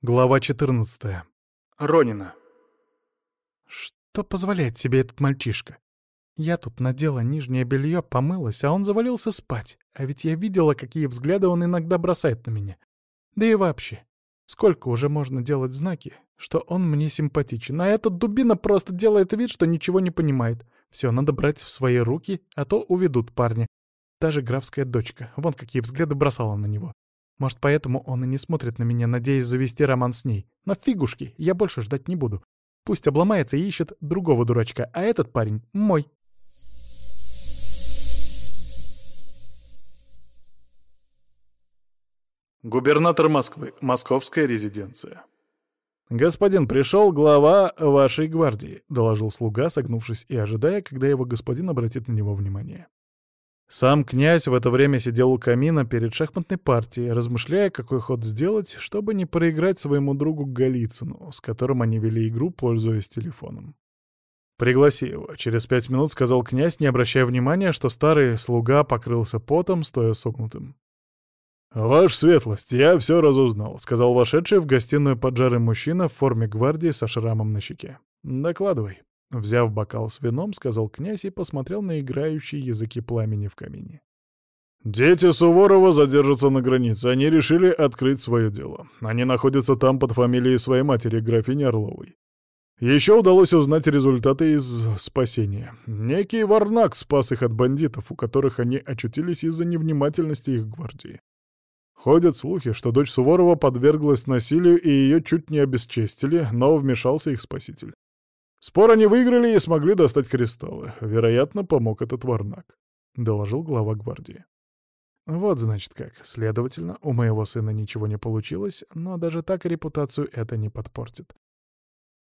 Глава 14. Ронина. Что позволяет себе этот мальчишка? Я тут надела нижнее белье, помылась, а он завалился спать. А ведь я видела, какие взгляды он иногда бросает на меня. Да и вообще, сколько уже можно делать знаки, что он мне симпатичен, а этот дубина просто делает вид, что ничего не понимает. Все надо брать в свои руки, а то уведут парня. Даже графская дочка, вон какие взгляды бросала на него. Может, поэтому он и не смотрит на меня, надеясь завести роман с ней. Но фигушки, я больше ждать не буду. Пусть обломается и ищет другого дурачка, а этот парень — мой. Губернатор Москвы. Московская резиденция. «Господин, пришел глава вашей гвардии», — доложил слуга, согнувшись и ожидая, когда его господин обратит на него внимание. Сам князь в это время сидел у камина перед шахматной партией, размышляя, какой ход сделать, чтобы не проиграть своему другу Голицыну, с которым они вели игру, пользуясь телефоном. «Пригласи его», — через пять минут сказал князь, не обращая внимания, что старый слуга покрылся потом, стоя согнутым. «Ваша светлость, я все разузнал», — сказал вошедший в гостиную поджарый мужчина в форме гвардии со шрамом на щеке. «Докладывай». Взяв бокал с вином, сказал князь и посмотрел на играющие языки пламени в камине. «Дети Суворова задержатся на границе. Они решили открыть свое дело. Они находятся там под фамилией своей матери, графини Орловой. Еще удалось узнать результаты из спасения. Некий Варнак спас их от бандитов, у которых они очутились из-за невнимательности их гвардии. Ходят слухи, что дочь Суворова подверглась насилию и ее чуть не обесчестили, но вмешался их спаситель. Спор они выиграли и смогли достать кристаллы. Вероятно, помог этот варнак», — доложил глава гвардии. Вот значит как. Следовательно, у моего сына ничего не получилось, но даже так репутацию это не подпортит.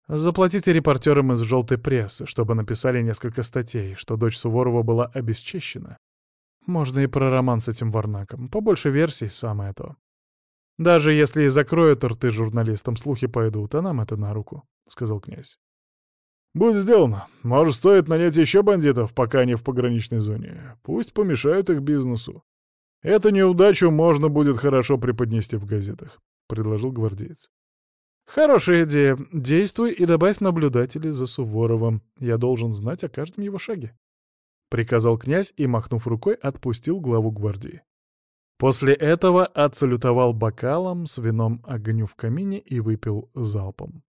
Заплатите репортерам из «желтой прессы», чтобы написали несколько статей, что дочь Суворова была обесчещена. Можно и про роман с этим Варнаком. Побольше версий — самое то. Даже если и закроют рты журналистам, слухи пойдут, а нам это на руку, — сказал князь. «Будет сделано. Может, стоит нанять еще бандитов, пока они в пограничной зоне. Пусть помешают их бизнесу. Эту неудачу можно будет хорошо преподнести в газетах», — предложил гвардеец. «Хорошая идея. Действуй и добавь наблюдателей за Суворовым. Я должен знать о каждом его шаге», — приказал князь и, махнув рукой, отпустил главу гвардии. После этого отсалютовал бокалом с вином огню в камине и выпил залпом.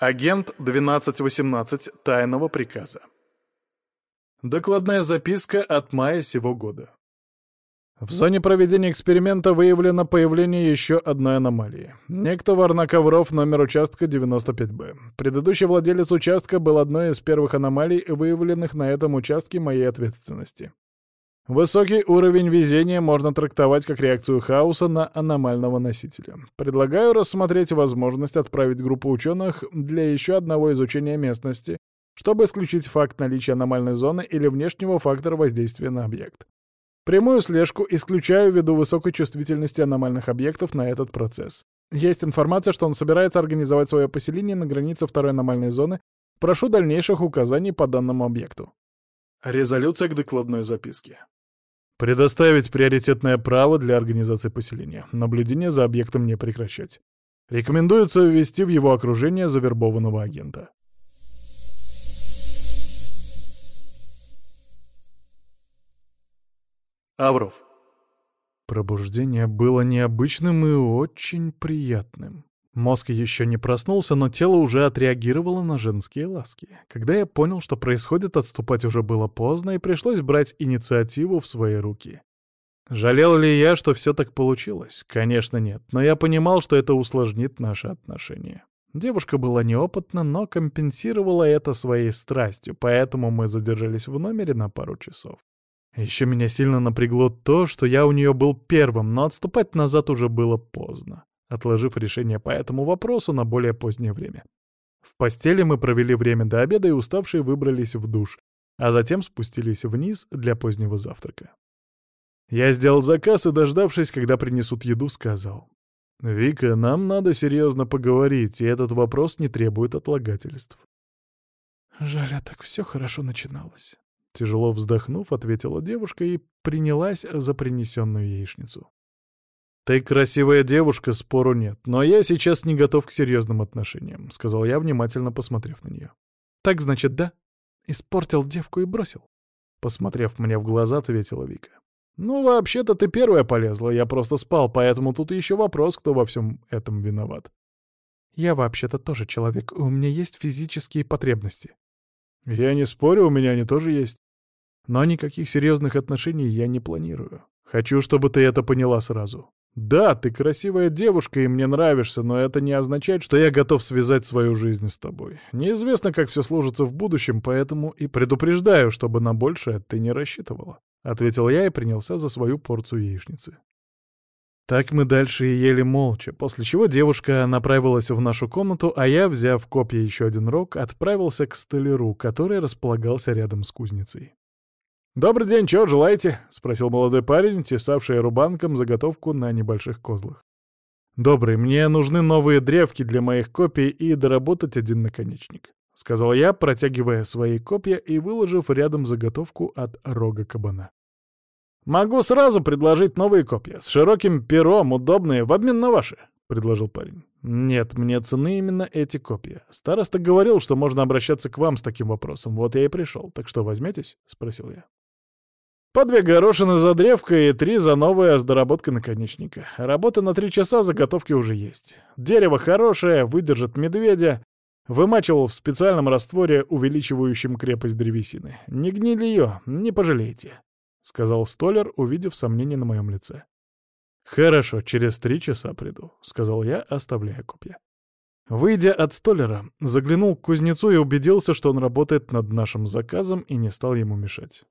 Агент 1218 тайного приказа. Докладная записка от мая сего года. В зоне проведения эксперимента выявлено появление еще одной аномалии. Некто Варна Ковров, номер участка 95Б. Предыдущий владелец участка был одной из первых аномалий, выявленных на этом участке моей ответственности. Высокий уровень везения можно трактовать как реакцию хаоса на аномального носителя. Предлагаю рассмотреть возможность отправить группу ученых для еще одного изучения местности, чтобы исключить факт наличия аномальной зоны или внешнего фактора воздействия на объект. Прямую слежку исключаю ввиду высокой чувствительности аномальных объектов на этот процесс. Есть информация, что он собирается организовать свое поселение на границе второй аномальной зоны. Прошу дальнейших указаний по данному объекту. Резолюция к докладной записке. Предоставить приоритетное право для организации поселения. Наблюдение за объектом не прекращать. Рекомендуется ввести в его окружение завербованного агента. Авров. Пробуждение было необычным и очень приятным. Мозг еще не проснулся, но тело уже отреагировало на женские ласки. Когда я понял, что происходит, отступать уже было поздно, и пришлось брать инициативу в свои руки. Жалел ли я, что все так получилось? Конечно, нет, но я понимал, что это усложнит наши отношения. Девушка была неопытна, но компенсировала это своей страстью, поэтому мы задержались в номере на пару часов. Еще меня сильно напрягло то, что я у нее был первым, но отступать назад уже было поздно отложив решение по этому вопросу на более позднее время. В постели мы провели время до обеда и уставшие выбрались в душ, а затем спустились вниз для позднего завтрака. Я сделал заказ и, дождавшись, когда принесут еду, сказал. «Вика, нам надо серьезно поговорить, и этот вопрос не требует отлагательств». Жаль, а так все хорошо начиналось. Тяжело вздохнув, ответила девушка и принялась за принесенную яичницу. «Ты красивая девушка, спору нет, но я сейчас не готов к серьезным отношениям», — сказал я, внимательно посмотрев на нее. «Так значит, да? Испортил девку и бросил?» Посмотрев мне в глаза, ответила Вика. «Ну, вообще-то ты первая полезла, я просто спал, поэтому тут еще вопрос, кто во всем этом виноват». «Я вообще-то тоже человек, у меня есть физические потребности». «Я не спорю, у меня они тоже есть. Но никаких серьезных отношений я не планирую. Хочу, чтобы ты это поняла сразу. Да, ты красивая девушка и мне нравишься, но это не означает, что я готов связать свою жизнь с тобой. Неизвестно, как все сложится в будущем, поэтому и предупреждаю, чтобы на большее ты не рассчитывала. Ответил я и принялся за свою порцию яичницы. Так мы дальше и ели молча, после чего девушка направилась в нашу комнату, а я, взяв копья еще один рог, отправился к столяру, который располагался рядом с кузницей. «Добрый день, чего желаете?» — спросил молодой парень, тесавший рубанком заготовку на небольших козлах. «Добрый, мне нужны новые древки для моих копий и доработать один наконечник», — сказал я, протягивая свои копья и выложив рядом заготовку от рога кабана. «Могу сразу предложить новые копья, с широким пером, удобные, в обмен на ваши», — предложил парень. «Нет, мне цены именно эти копья. Староста говорил, что можно обращаться к вам с таким вопросом. Вот я и пришел. Так что, возьметесь?» — спросил я. По две горошины за древко и три за новое с доработкой наконечника. Работа на три часа, заготовки уже есть. Дерево хорошее, выдержит медведя. Вымачивал в специальном растворе, увеличивающем крепость древесины. Не гнили ее, не пожалеете, — сказал столер, увидев сомнение на моем лице. «Хорошо, через три часа приду», — сказал я, оставляя копья. Выйдя от столера, заглянул к кузнецу и убедился, что он работает над нашим заказом и не стал ему мешать.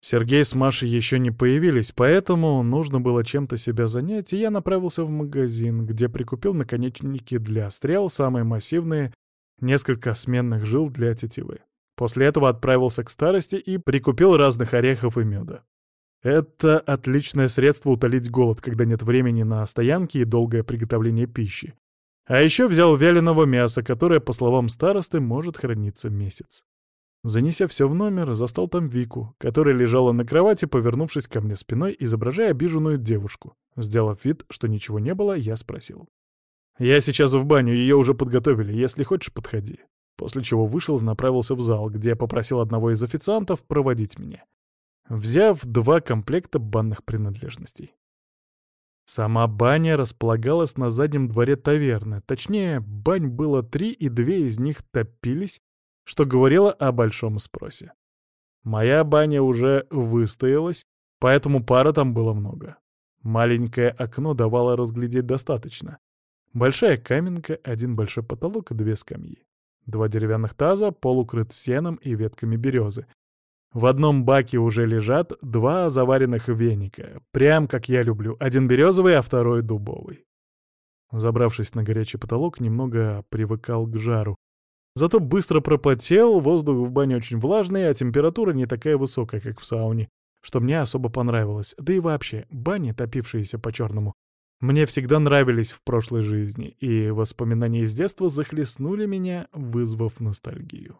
Сергей с Машей еще не появились, поэтому нужно было чем-то себя занять, и я направился в магазин, где прикупил наконечники для стрел, самые массивные, несколько сменных жил для тетивы. После этого отправился к старости и прикупил разных орехов и меда. Это отличное средство утолить голод, когда нет времени на стоянки и долгое приготовление пищи. А еще взял вяленого мяса, которое, по словам старосты, может храниться месяц. Занеся все в номер, застал там Вику, которая лежала на кровати, повернувшись ко мне спиной, изображая обиженную девушку. Сделав вид, что ничего не было, я спросил. «Я сейчас в баню, ее уже подготовили, если хочешь, подходи». После чего вышел и направился в зал, где попросил одного из официантов проводить меня, взяв два комплекта банных принадлежностей. Сама баня располагалась на заднем дворе таверны, точнее, бань было три, и две из них топились, что говорило о большом спросе. Моя баня уже выстоялась, поэтому пара там было много. Маленькое окно давало разглядеть достаточно. Большая каменка, один большой потолок и две скамьи. Два деревянных таза, пол укрыт сеном и ветками березы. В одном баке уже лежат два заваренных веника, прям как я люблю, один березовый, а второй дубовый. Забравшись на горячий потолок, немного привыкал к жару, Зато быстро пропотел, воздух в бане очень влажный, а температура не такая высокая, как в сауне, что мне особо понравилось. Да и вообще, бани, топившиеся по-черному, мне всегда нравились в прошлой жизни, и воспоминания из детства захлестнули меня, вызвав ностальгию.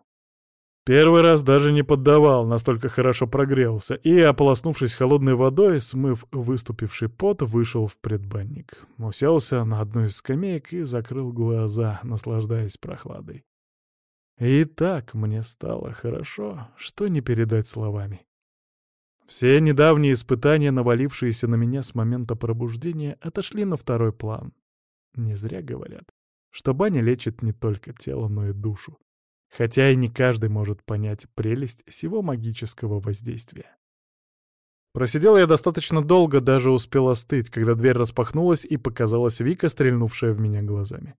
Первый раз даже не поддавал, настолько хорошо прогрелся, и, ополоснувшись холодной водой, смыв выступивший пот, вышел в предбанник. Уселся на одну из скамеек и закрыл глаза, наслаждаясь прохладой. И так мне стало хорошо, что не передать словами. Все недавние испытания, навалившиеся на меня с момента пробуждения, отошли на второй план. Не зря говорят, что баня лечит не только тело, но и душу. Хотя и не каждый может понять прелесть всего магического воздействия. Просидел я достаточно долго, даже успел остыть, когда дверь распахнулась и показалась Вика, стрельнувшая в меня глазами.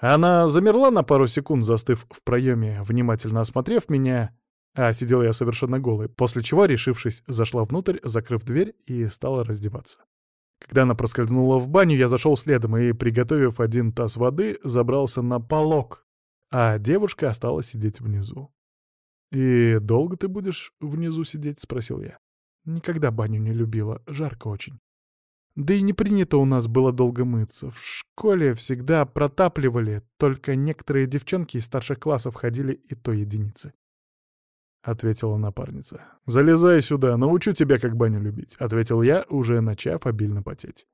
Она замерла на пару секунд, застыв в проеме, внимательно осмотрев меня, а сидел я совершенно голый, после чего, решившись, зашла внутрь, закрыв дверь и стала раздеваться. Когда она проскользнула в баню, я зашел следом и, приготовив один таз воды, забрался на полок, а девушка осталась сидеть внизу. «И долго ты будешь внизу сидеть?» — спросил я. «Никогда баню не любила, жарко очень». Да и не принято у нас было долго мыться. В школе всегда протапливали, только некоторые девчонки из старших классов ходили и то единицы. ответила напарница. «Залезай сюда, научу тебя, как баню любить», — ответил я, уже начав обильно потеть.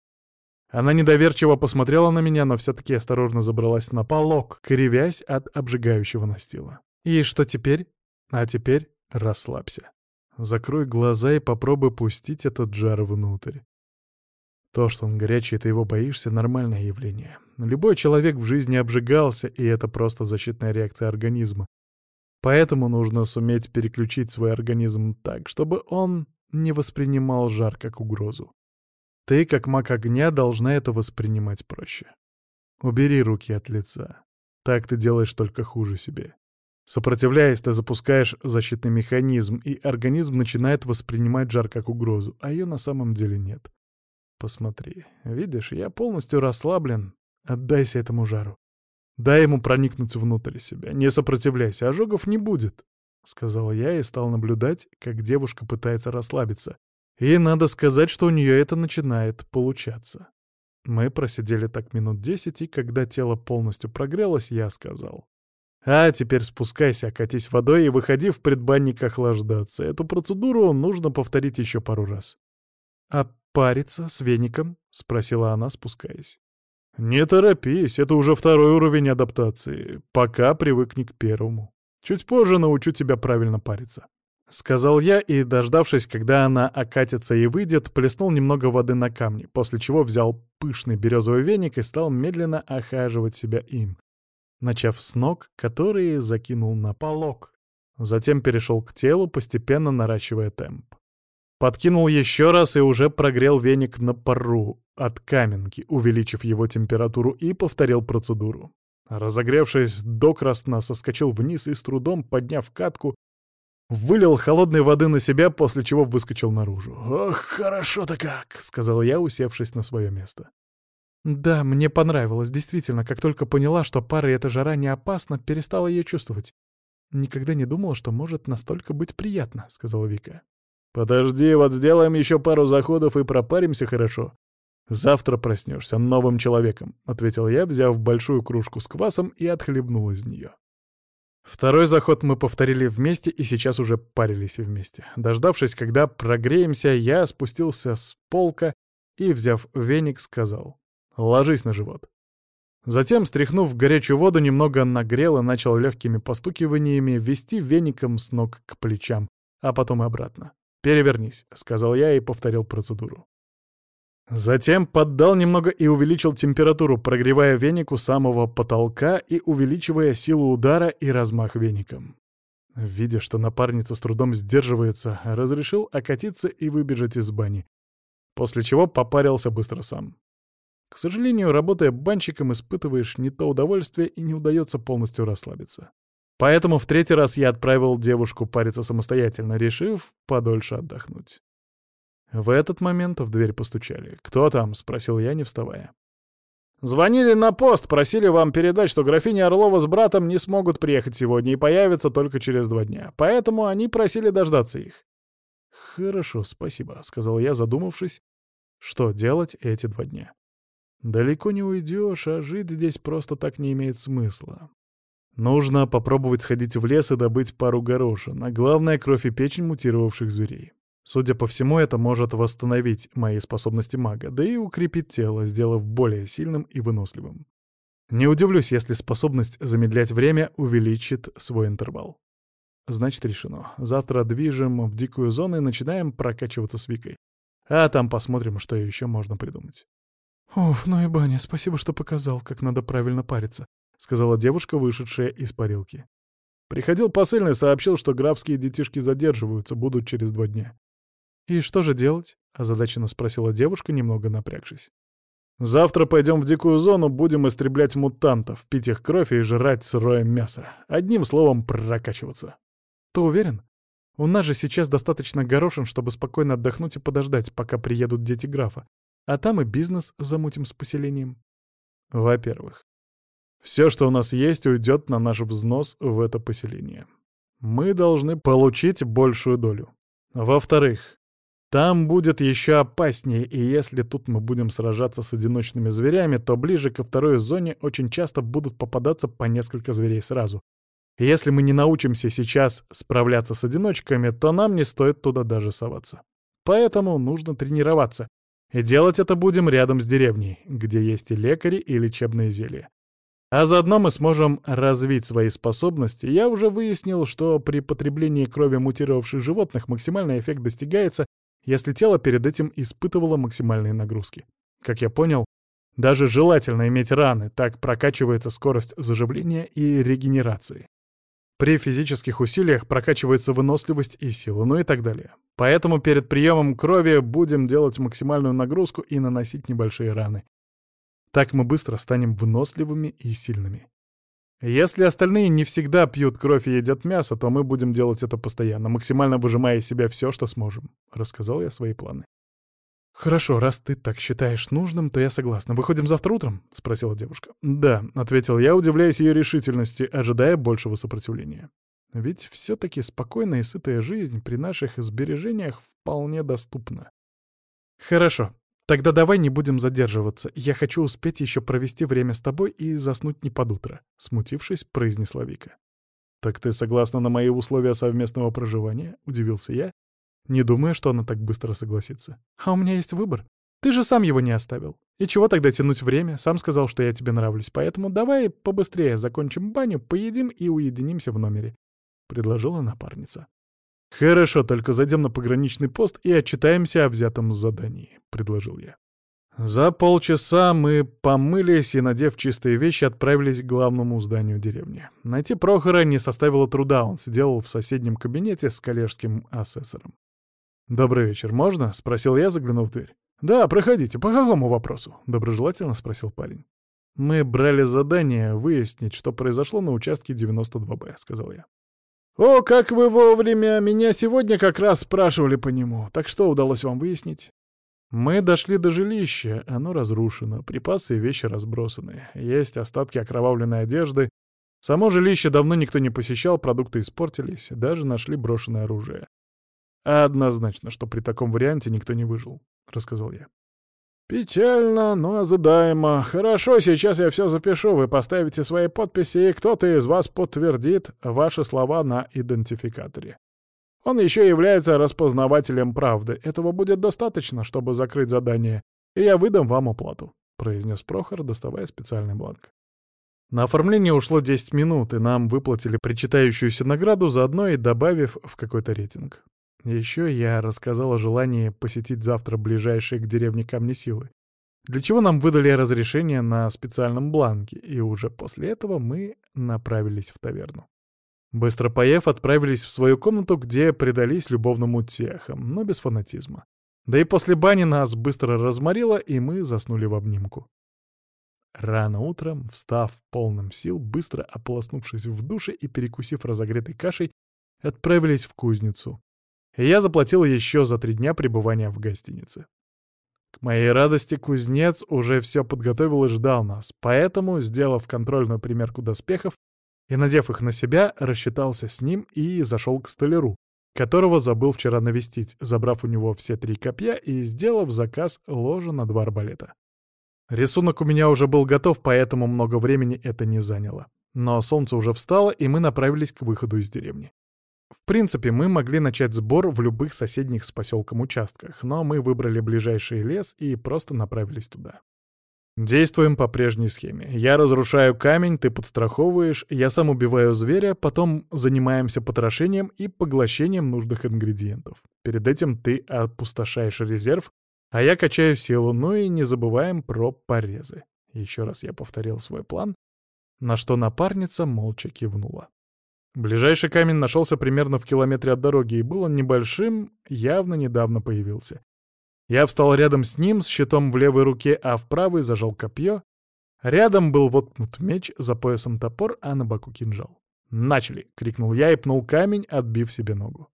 Она недоверчиво посмотрела на меня, но все-таки осторожно забралась на полок, кривясь от обжигающего настила. «И что теперь?» «А теперь расслабься. Закрой глаза и попробуй пустить этот жар внутрь. То, что он горячий, ты его боишься — нормальное явление. Любой человек в жизни обжигался, и это просто защитная реакция организма. Поэтому нужно суметь переключить свой организм так, чтобы он не воспринимал жар как угрозу. Ты, как маг огня, должна это воспринимать проще. Убери руки от лица. Так ты делаешь только хуже себе. Сопротивляясь, ты запускаешь защитный механизм, и организм начинает воспринимать жар как угрозу, а ее на самом деле нет. Посмотри. Видишь, я полностью расслаблен. Отдайся этому жару. Дай ему проникнуть внутрь себя. Не сопротивляйся, ожогов не будет. — сказал я и стал наблюдать, как девушка пытается расслабиться. И надо сказать, что у нее это начинает получаться. Мы просидели так минут десять, и когда тело полностью прогрелось, я сказал. «А теперь спускайся, катись водой и выходи в предбанник охлаждаться. Эту процедуру нужно повторить еще пару раз». «А париться с веником?» — спросила она, спускаясь. «Не торопись, это уже второй уровень адаптации. Пока привыкни к первому. Чуть позже научу тебя правильно париться». Сказал я и, дождавшись, когда она окатится и выйдет, плеснул немного воды на камни, после чего взял пышный березовый веник и стал медленно охаживать себя им, начав с ног, которые закинул на полок. Затем перешел к телу, постепенно наращивая темп. Подкинул еще раз и уже прогрел веник на пару от каменки, увеличив его температуру, и повторил процедуру. Разогревшись до красна, соскочил вниз и с трудом, подняв катку, вылил холодной воды на себя, после чего выскочил наружу. «Ох, хорошо-то как!» — сказал я, усевшись на свое место. «Да, мне понравилось, действительно. Как только поняла, что пара эта жара не опасна, перестала ее чувствовать. Никогда не думала, что может настолько быть приятно», — сказала Вика. «Подожди, вот сделаем еще пару заходов и пропаримся хорошо. Завтра проснешься новым человеком», — ответил я, взяв большую кружку с квасом и отхлебнул из нее. Второй заход мы повторили вместе и сейчас уже парились вместе. Дождавшись, когда прогреемся, я спустился с полка и, взяв веник, сказал «Ложись на живот». Затем, стряхнув горячую воду, немного нагрел и начал легкими постукиваниями вести веником с ног к плечам, а потом обратно. «Перевернись», — сказал я и повторил процедуру. Затем поддал немного и увеличил температуру, прогревая веник у самого потолка и увеличивая силу удара и размах веником. Видя, что напарница с трудом сдерживается, разрешил окатиться и выбежать из бани, после чего попарился быстро сам. К сожалению, работая банщиком, испытываешь не то удовольствие и не удается полностью расслабиться. Поэтому в третий раз я отправил девушку париться самостоятельно, решив подольше отдохнуть. В этот момент в дверь постучали. «Кто там?» — спросил я, не вставая. «Звонили на пост, просили вам передать, что графиня Орлова с братом не смогут приехать сегодня и появятся только через два дня. Поэтому они просили дождаться их». «Хорошо, спасибо», — сказал я, задумавшись, что делать эти два дня. «Далеко не уйдешь, а жить здесь просто так не имеет смысла. Нужно попробовать сходить в лес и добыть пару горошин, а главное — кровь и печень мутировавших зверей. Судя по всему, это может восстановить мои способности мага, да и укрепить тело, сделав более сильным и выносливым. Не удивлюсь, если способность замедлять время увеличит свой интервал. Значит, решено. Завтра движем в дикую зону и начинаем прокачиваться с Викой. А там посмотрим, что еще можно придумать. «Уф, ну и баня, спасибо, что показал, как надо правильно париться», — сказала девушка, вышедшая из парилки. Приходил посыльный, сообщил, что графские детишки задерживаются, будут через два дня. «И что же делать?» — озадаченно спросила девушка, немного напрягшись. «Завтра пойдем в дикую зону, будем истреблять мутантов, пить их кровь и жрать сырое мясо. Одним словом, прокачиваться». «Ты уверен? У нас же сейчас достаточно горошин, чтобы спокойно отдохнуть и подождать, пока приедут дети графа. А там и бизнес замутим с поселением». «Во-первых, все, что у нас есть, уйдет на наш взнос в это поселение. Мы должны получить большую долю. Во-вторых, там будет еще опаснее, и если тут мы будем сражаться с одиночными зверями, то ближе ко второй зоне очень часто будут попадаться по несколько зверей сразу. Если мы не научимся сейчас справляться с одиночками, то нам не стоит туда даже соваться. Поэтому нужно тренироваться. И делать это будем рядом с деревней, где есть и лекари, и лечебные зелья. А заодно мы сможем развить свои способности. Я уже выяснил, что при потреблении крови мутировавших животных максимальный эффект достигается, если тело перед этим испытывало максимальные нагрузки. Как я понял, даже желательно иметь раны, так прокачивается скорость заживления и регенерации. При физических усилиях прокачивается выносливость и сила, ну и так далее. Поэтому перед приемом крови будем делать максимальную нагрузку и наносить небольшие раны. Так мы быстро станем выносливыми и сильными. Если остальные не всегда пьют кровь и едят мясо, то мы будем делать это постоянно, максимально выжимая из себя все, что сможем. Рассказал я свои планы. «Хорошо, раз ты так считаешь нужным, то я согласна. Выходим завтра утром?» — спросила девушка. «Да», — ответил я, удивляясь ее решительности, ожидая большего сопротивления. Ведь все-таки спокойная и сытая жизнь при наших сбережениях вполне доступна. «Хорошо, тогда давай не будем задерживаться. Я хочу успеть еще провести время с тобой и заснуть не под утро», — смутившись, произнесла Вика. «Так ты согласна на мои условия совместного проживания?» — удивился я, не думая, что она так быстро согласится. «А у меня есть выбор. Ты же сам его не оставил. И чего тогда тянуть время? Сам сказал, что я тебе нравлюсь, поэтому давай побыстрее закончим баню, поедим и уединимся в номере», — предложила напарница. «Хорошо, только зайдем на пограничный пост и отчитаемся о взятом задании», — предложил я. За полчаса мы помылись и, надев чистые вещи, отправились к главному зданию деревни. Найти Прохора не составило труда, он сидел в соседнем кабинете с коллежским асессором. «Добрый вечер, можно?» — спросил я, заглянув в дверь. «Да, проходите. По какому вопросу?» — доброжелательно спросил парень. «Мы брали задание выяснить, что произошло на участке 92Б», — сказал я. «О, как вы вовремя! Меня сегодня как раз спрашивали по нему. Так что удалось вам выяснить?» Мы дошли до жилища, оно разрушено, припасы и вещи разбросаны. Есть остатки окровавленной одежды. Само жилище давно никто не посещал, продукты испортились, даже нашли брошенное оружие. «Однозначно, что при таком варианте никто не выжил», — рассказал я. «Печально, но ожидаемо. Хорошо, сейчас я все запишу, вы поставите свои подписи, и кто-то из вас подтвердит ваши слова на идентификаторе. Он еще является распознавателем правды. Этого будет достаточно, чтобы закрыть задание, и я выдам вам оплату», — произнес Прохор, доставая специальный бланк. На оформление ушло 10 минут, и нам выплатили причитающуюся награду, заодно и добавив в какой-то рейтинг. Еще я рассказал о желании посетить завтра ближайшие к деревне Камни Силы, для чего нам выдали разрешение на специальном бланке, и уже после этого мы направились в таверну. Быстро поев, отправились в свою комнату, где предались любовным утехам, но без фанатизма. Да и после бани нас быстро разморило, и мы заснули в обнимку. Рано утром, встав полным сил, быстро ополоснувшись в душе и перекусив разогретой кашей, отправились в кузницу, я заплатил еще за три дня пребывания в гостинице. К моей радости кузнец уже все подготовил и ждал нас, поэтому, сделав контрольную примерку доспехов и надев их на себя, рассчитался с ним и зашел к столяру, которого забыл вчера навестить, забрав у него все три копья и сделав заказ ложа на два арбалета. Рисунок у меня уже был готов, поэтому много времени это не заняло. Но солнце уже встало, и мы направились к выходу из деревни. В принципе, мы могли начать сбор в любых соседних с поселком участках, но мы выбрали ближайший лес и просто направились туда. Действуем по прежней схеме. Я разрушаю камень, ты подстраховываешь, я сам убиваю зверя, потом занимаемся потрошением и поглощением нужных ингредиентов. Перед этим ты опустошаешь резерв, а я качаю силу, ну и не забываем про порезы. Еще раз я повторил свой план, на что напарница молча кивнула. Ближайший камень нашелся примерно в километре от дороги, и был он небольшим, явно недавно появился. Я встал рядом с ним, с щитом в левой руке, а в правой зажал копье. Рядом был воткнут меч, за поясом топор, а на боку кинжал. «Начали!» — крикнул я и пнул камень, отбив себе ногу.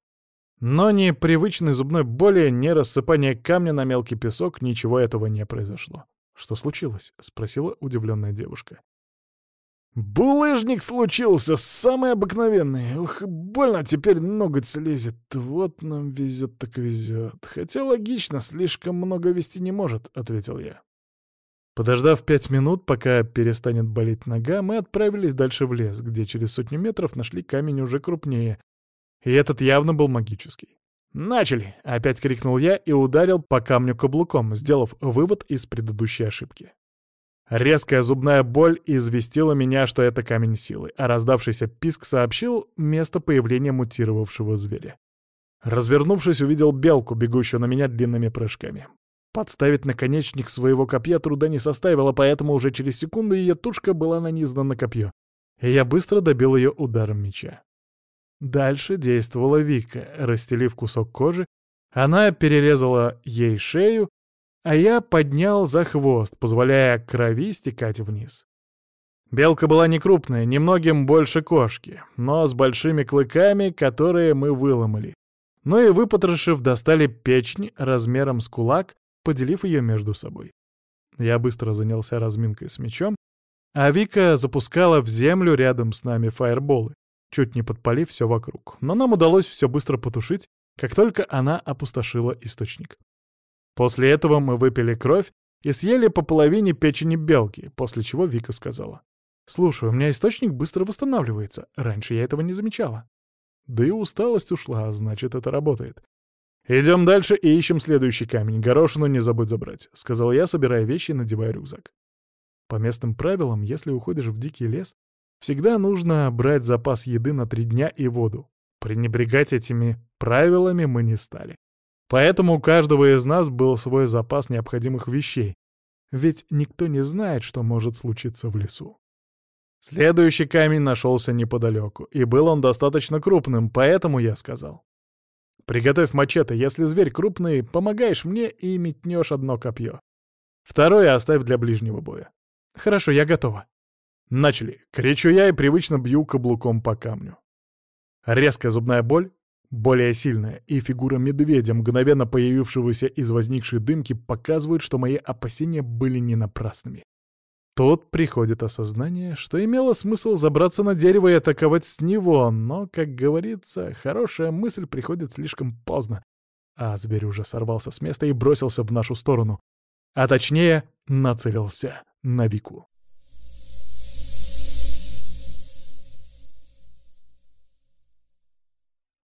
Но ни привычной зубной боли, ни рассыпания камня на мелкий песок, ничего этого не произошло. «Что случилось?» — спросила удивленная девушка. Булыжник случился, самый обыкновенный. Ух, больно теперь ноготь слезет. Вот нам везет так везет. Хотя логично, слишком много вести не может, — ответил я. Подождав пять минут, пока перестанет болеть нога, мы отправились дальше в лес, где через сотню метров нашли камень уже крупнее. И этот явно был магический. «Начали!» — опять крикнул я и ударил по камню каблуком, сделав вывод из предыдущей ошибки. Резкая зубная боль известила меня, что это камень силы, а раздавшийся писк сообщил место появления мутировавшего зверя. Развернувшись, увидел белку, бегущую на меня длинными прыжками. Подставить наконечник своего копья труда не составило, поэтому уже через секунду ее тушка была нанизана на копье, и я быстро добил ее ударом меча. Дальше действовала Вика, расстелив кусок кожи, она перерезала ей шею, а я поднял за хвост, позволяя крови стекать вниз. Белка была не крупная, немногим больше кошки, но с большими клыками, которые мы выломали. Ну и выпотрошив, достали печень размером с кулак, поделив ее между собой. Я быстро занялся разминкой с мечом, а Вика запускала в землю рядом с нами фаерболы, чуть не подпалив все вокруг. Но нам удалось все быстро потушить, как только она опустошила источник. После этого мы выпили кровь и съели по половине печени белки, после чего Вика сказала. «Слушай, у меня источник быстро восстанавливается. Раньше я этого не замечала». Да и усталость ушла, значит, это работает. «Идем дальше и ищем следующий камень. Горошину не забудь забрать», — сказал я, собирая вещи и надевая рюкзак. По местным правилам, если уходишь в дикий лес, всегда нужно брать запас еды на три дня и воду. Пренебрегать этими правилами мы не стали. Поэтому у каждого из нас был свой запас необходимых вещей, ведь никто не знает, что может случиться в лесу. Следующий камень нашелся неподалеку, и был он достаточно крупным, поэтому я сказал. «Приготовь мачете, если зверь крупный, помогаешь мне и метнешь одно копье. Второе оставь для ближнего боя». «Хорошо, я готова». Начали. Кричу я и привычно бью каблуком по камню. Резкая зубная боль, более сильная, и фигура медведя, мгновенно появившегося из возникшей дымки, показывают, что мои опасения были не напрасными. Тут приходит осознание, что имело смысл забраться на дерево и атаковать с него, но, как говорится, хорошая мысль приходит слишком поздно. А зверь уже сорвался с места и бросился в нашу сторону. А точнее, нацелился на Вику.